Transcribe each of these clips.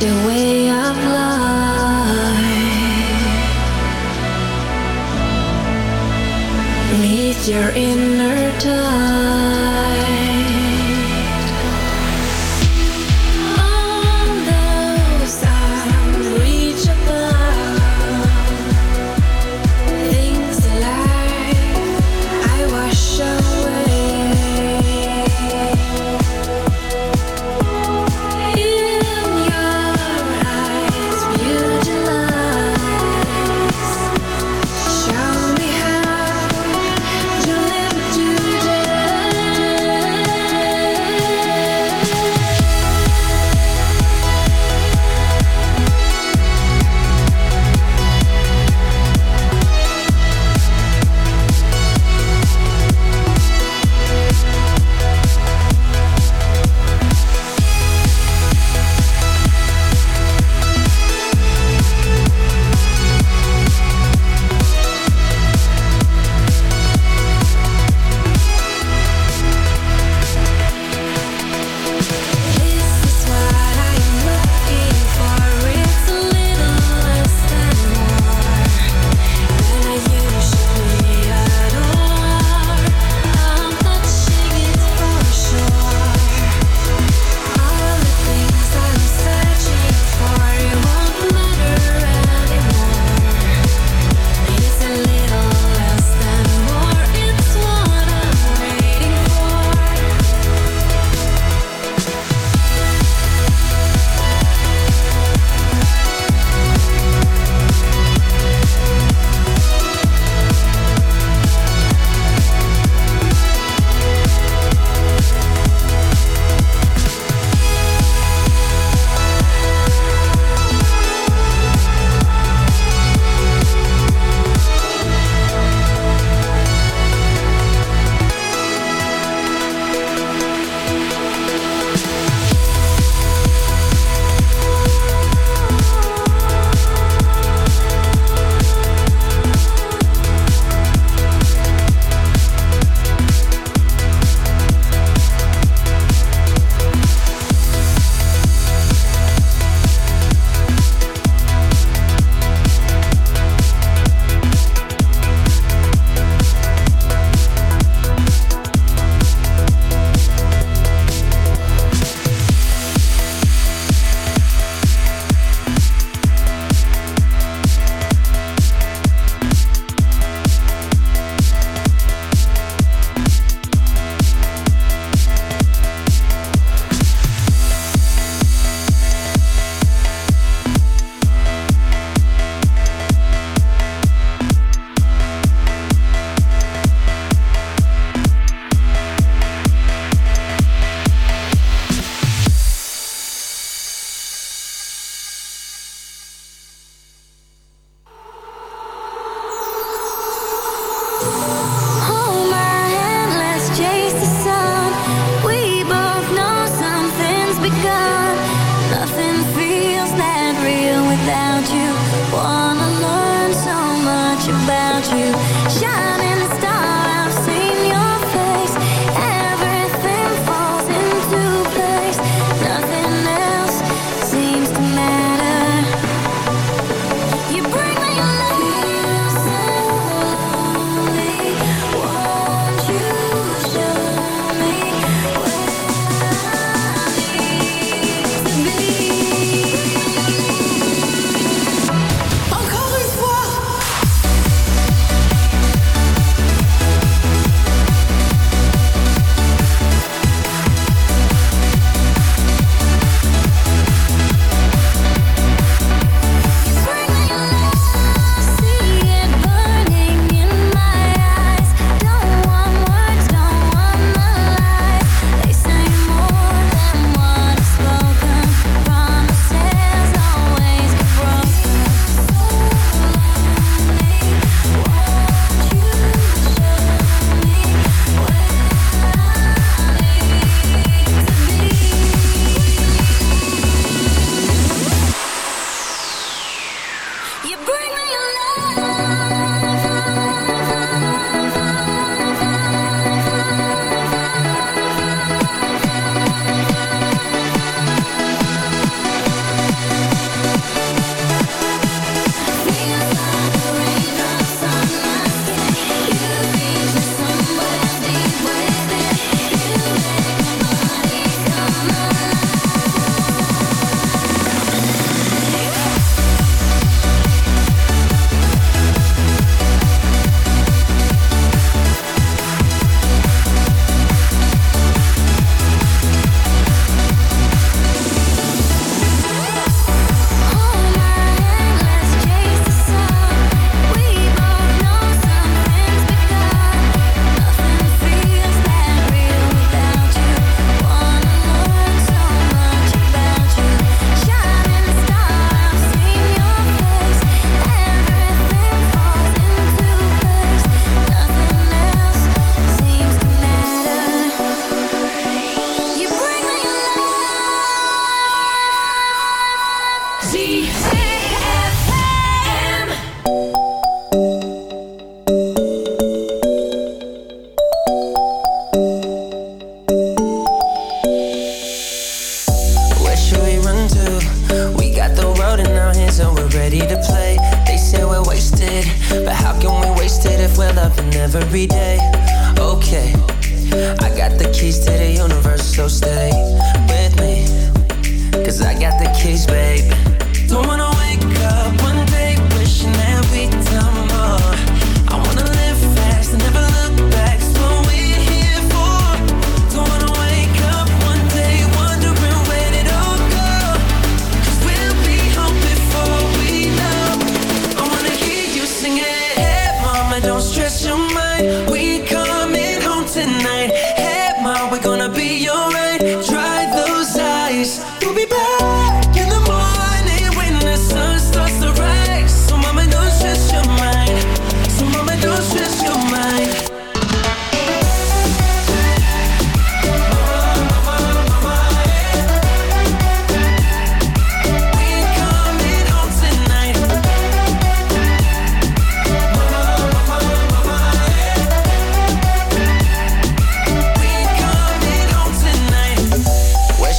The way of life. meets your inner time.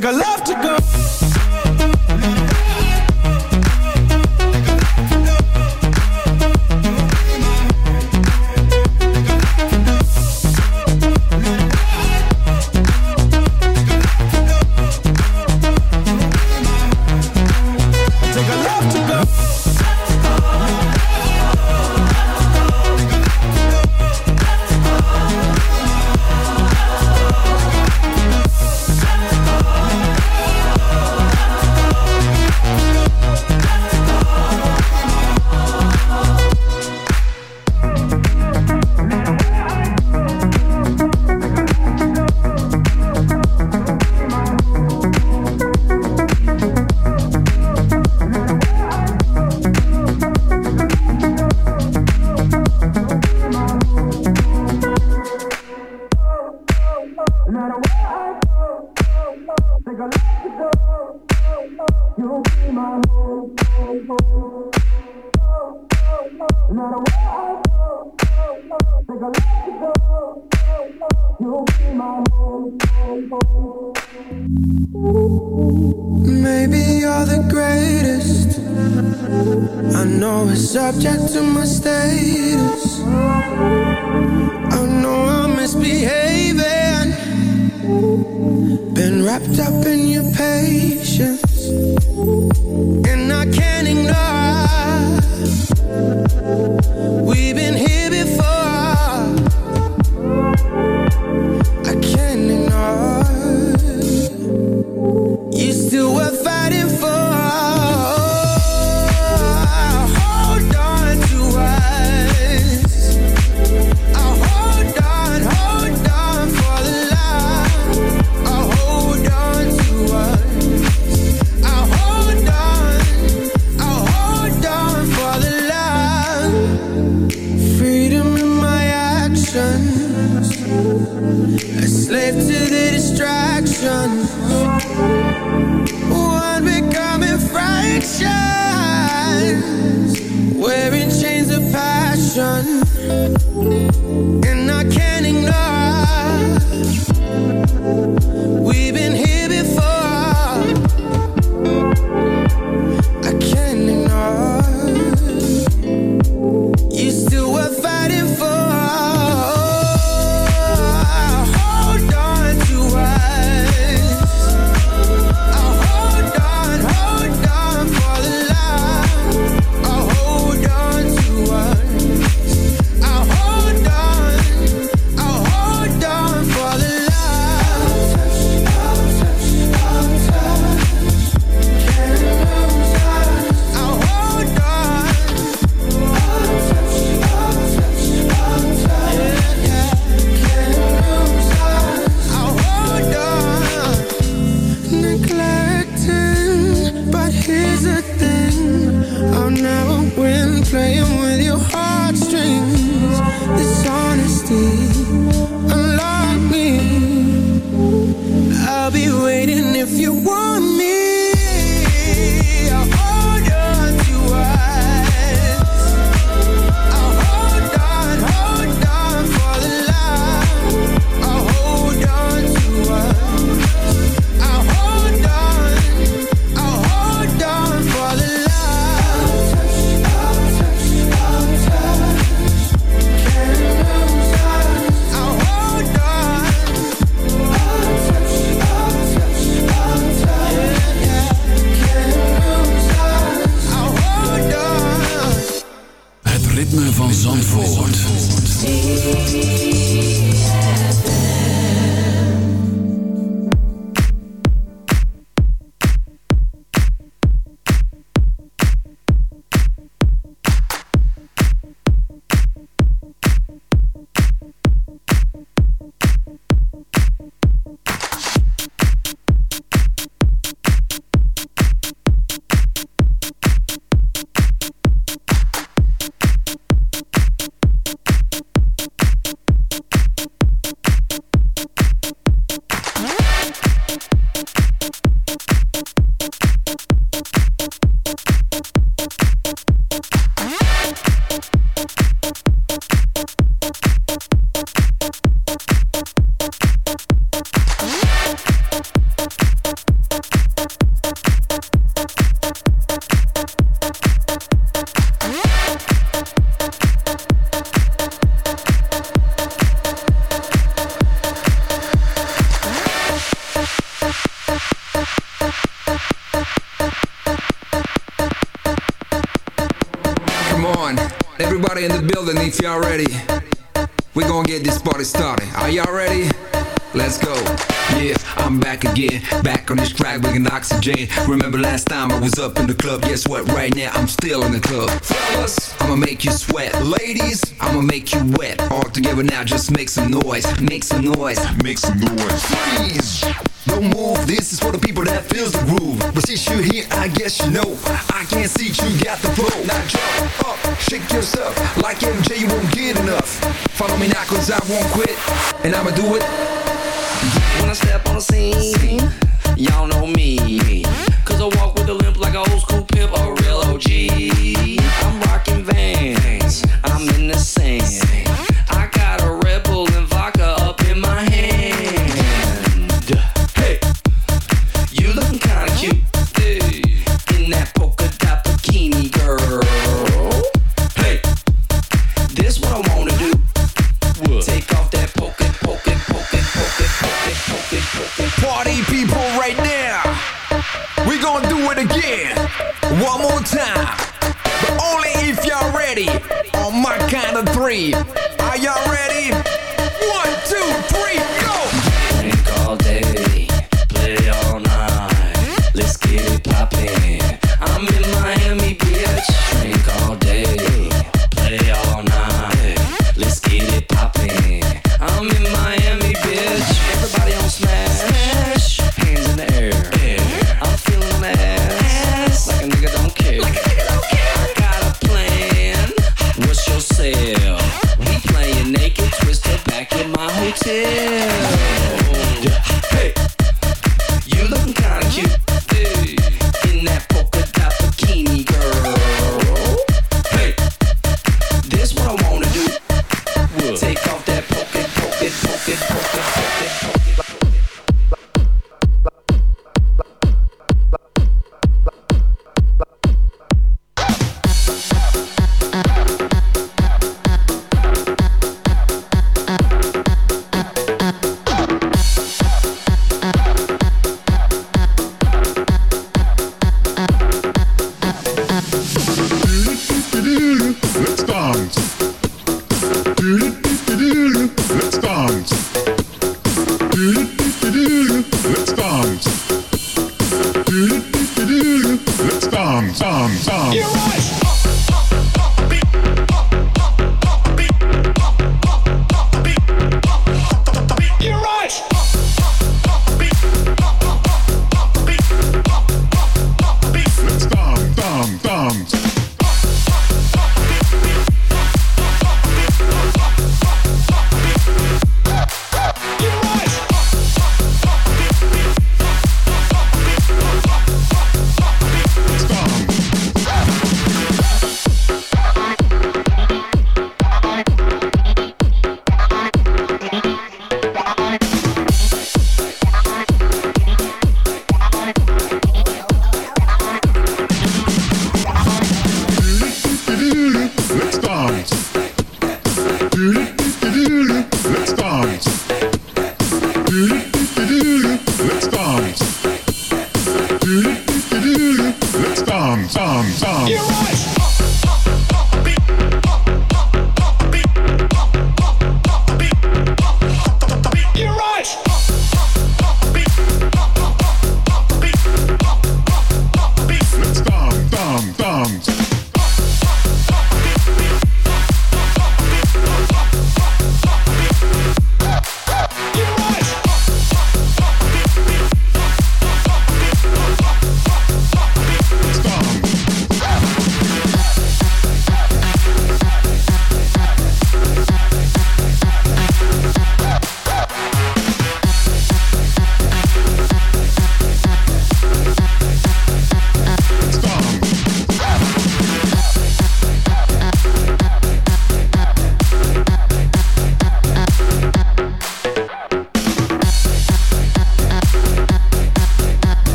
take a look. always subject to my status. I know I'm misbehaving. Been wrapped up in your patience, and I can't ignore. We've been. if y'all ready, we gonna get this party started. Are y'all ready? Let's go. Remember last time I was up in the club? Guess what? Right now I'm still in the club. Fellas, I'ma make you sweat. Ladies, I'ma make you wet. All together now, just make some noise. Make some noise. Make some noise. Freeze. Don't move. This is for the people that feels the groove. But since you're here, I guess you know. I can't see you got the flow. Now jump up, shake yourself. Like MJ, you won't get enough. Follow me now, cause I won't quit. And I'ma do it. When I step on the scene, y'all know me. Cause I walk with a limp like an old school it again, one more time. But only if y'all ready. On my count of three. Are y'all ready?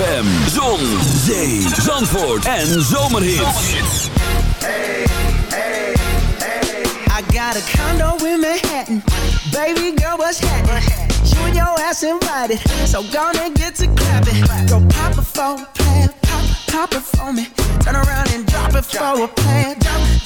ZFM, Zon, Zee, Zandvoort en Zomerhits. Hey, hey, hey. I got a condo in Manhattan. Baby girl, what's happening? You and your ass invited. So gonna get to clapping. Go pop a phone, play pop, pop it for me. Turn around and drop it for a plan.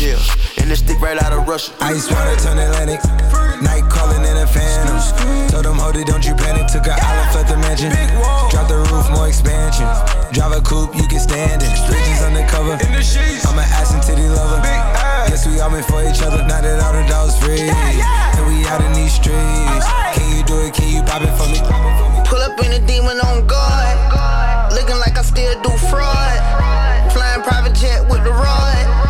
Yeah. And this stick right out of Russia. Ice water turn Atlantic. Night calling in a phantom. Told them, hold it, don't you panic. Took a island, left the mansion. Drop the roof, more expansion. Drive a coupe, you can stand it. Bridges undercover. I'm an ass and titty lover. Guess we all meant for each other. Now that all the dogs free. And we out in these streets. Can you do it? Can you pop it for me? Pull up in a demon on guard. Looking like I still do fraud. Flying private jet with the rod.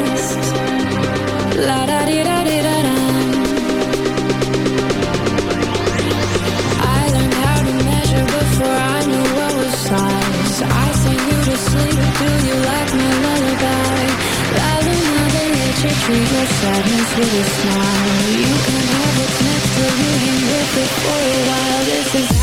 treat your sadness with a smile. You can have what's next to you, you live it for a while. This is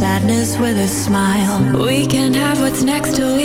sadness with a smile. We can have what's next till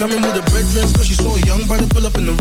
coming with a red dress Cause she saw a young brother pull up in the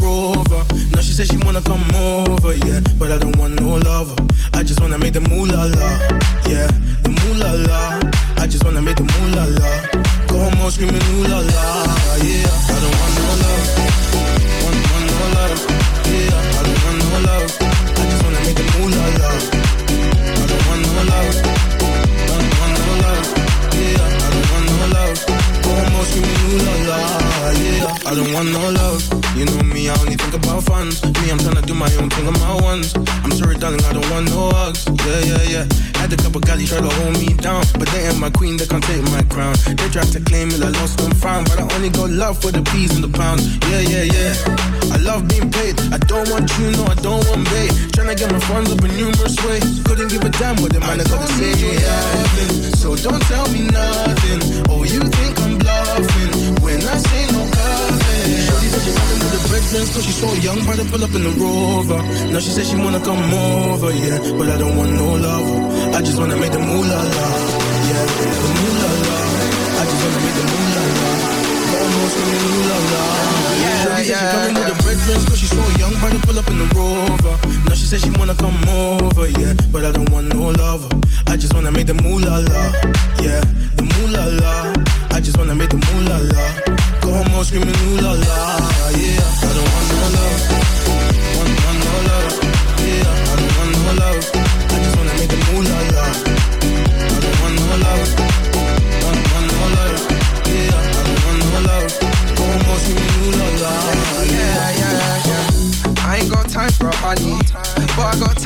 for the peas and the pounds. Yeah, yeah, yeah. I love being paid. I don't want you, no, I don't want bait Tryna get my funds up in numerous ways. Couldn't give a damn what the man I gotta say. Nothing, So don't tell me nothing. Oh, you think I'm bluffing When I say no coffee Shorty said she with the dress Cause she a young brother pull up in the rover. Now she said she wanna come over, yeah But I don't want no lover I just wanna make the moolah la dress Cause she saw a young brother pull up in the rover. Now she said she wanna come over, yeah But I don't want no lover. I just wanna make the moolah la Yeah, the moolah la. I just wanna make the moolah la. Go home all screaming ooh la la Yeah, I don't want no love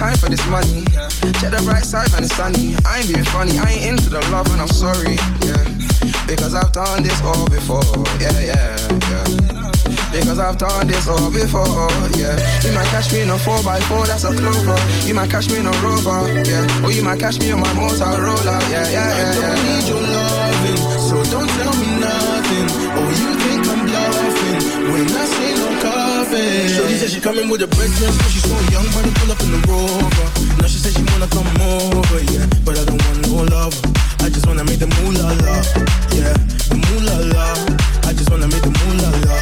time for this money. Check the bright side when it's sunny. I ain't being funny, I ain't into the love and I'm sorry, yeah. Because I've done this all before, yeah, yeah, yeah. Because I've done this all before, yeah. You might catch me in a 4x4, that's a clover. You might catch me in a rover, yeah. Or you might catch me on my Motorola, yeah, yeah, yeah. I don't need your loving, so don't tell me nothing. Oh, you think I'm bluffing when I say coffee. Shorty said she coming with a red dress, cause she saw a young brother pull up in the rover. Now she said she wanna come over, yeah, but I don't want no lover. I just wanna make the moolah la, yeah, the moolah la. I just wanna make the moolah la.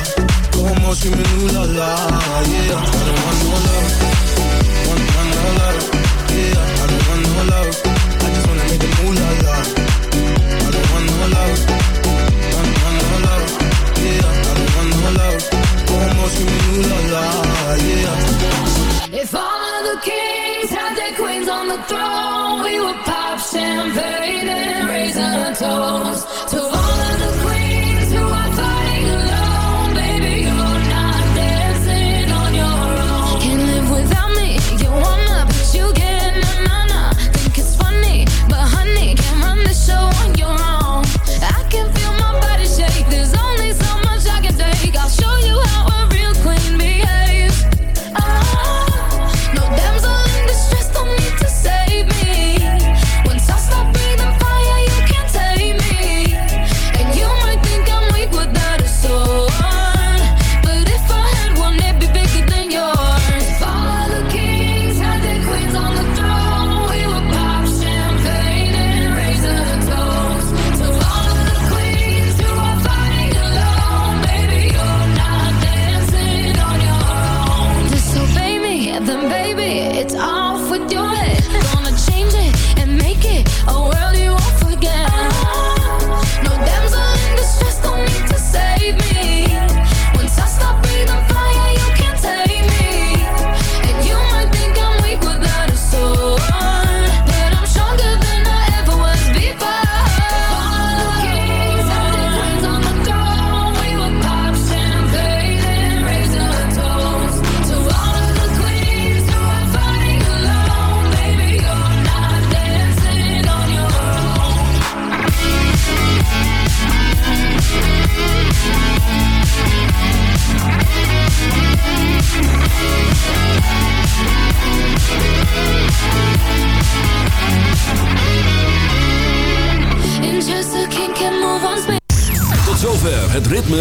Go home all screaming ooh la la, yeah. I don't want no love, want, want yeah. I don't want no love. I just wanna make the moolah la. I don't want no love, If all of the kings had their queens on the throne, we would pop champagne and raise a toast